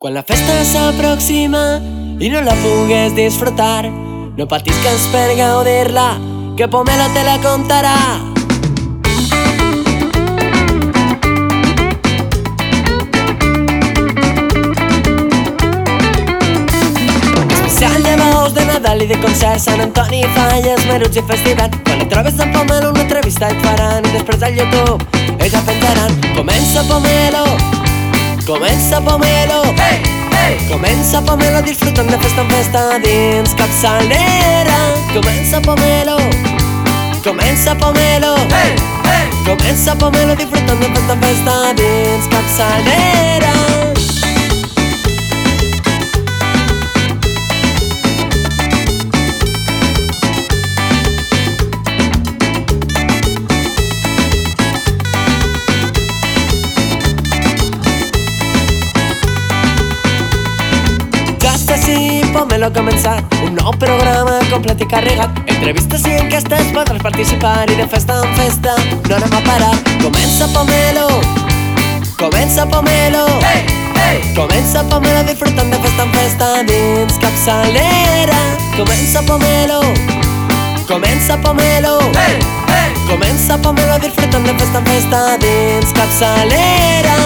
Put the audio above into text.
Quan la festa s'aproxima i no la pugues disfrutar, no patisques per gaudir-la, que Pomelo te la contarà. Especial de de Nadal i de concerts, Sant Antoni, falles, meruts i festivat. Quan et trobes amb Pomelo una entrevista et faran i després al YouTube ells ja pensaran Comença Pomelo, comença Pomelo, Hey, hey, Comença Pomelo disfrutant de festa en festa dins capçalera. Comença Pomelo. Comença Pomelo. Hey, hey. Comença Pomelo disfrutant de festa en festa dins capçalera Així, Pomelo ha començat Un nou programa complet i carregat Entrevistes i enquestes podràs participar I de festa en festa. No anem a parar. Comença Pomelo. Comença Pomelo. Hey, hey, Comença Pomelo disfrutant de festa en festa dins capçalera. Comença Pomelo. Comença Pomelo. Hey, hey. Comença Pomelo disfrutant de festa en festa dins capçalera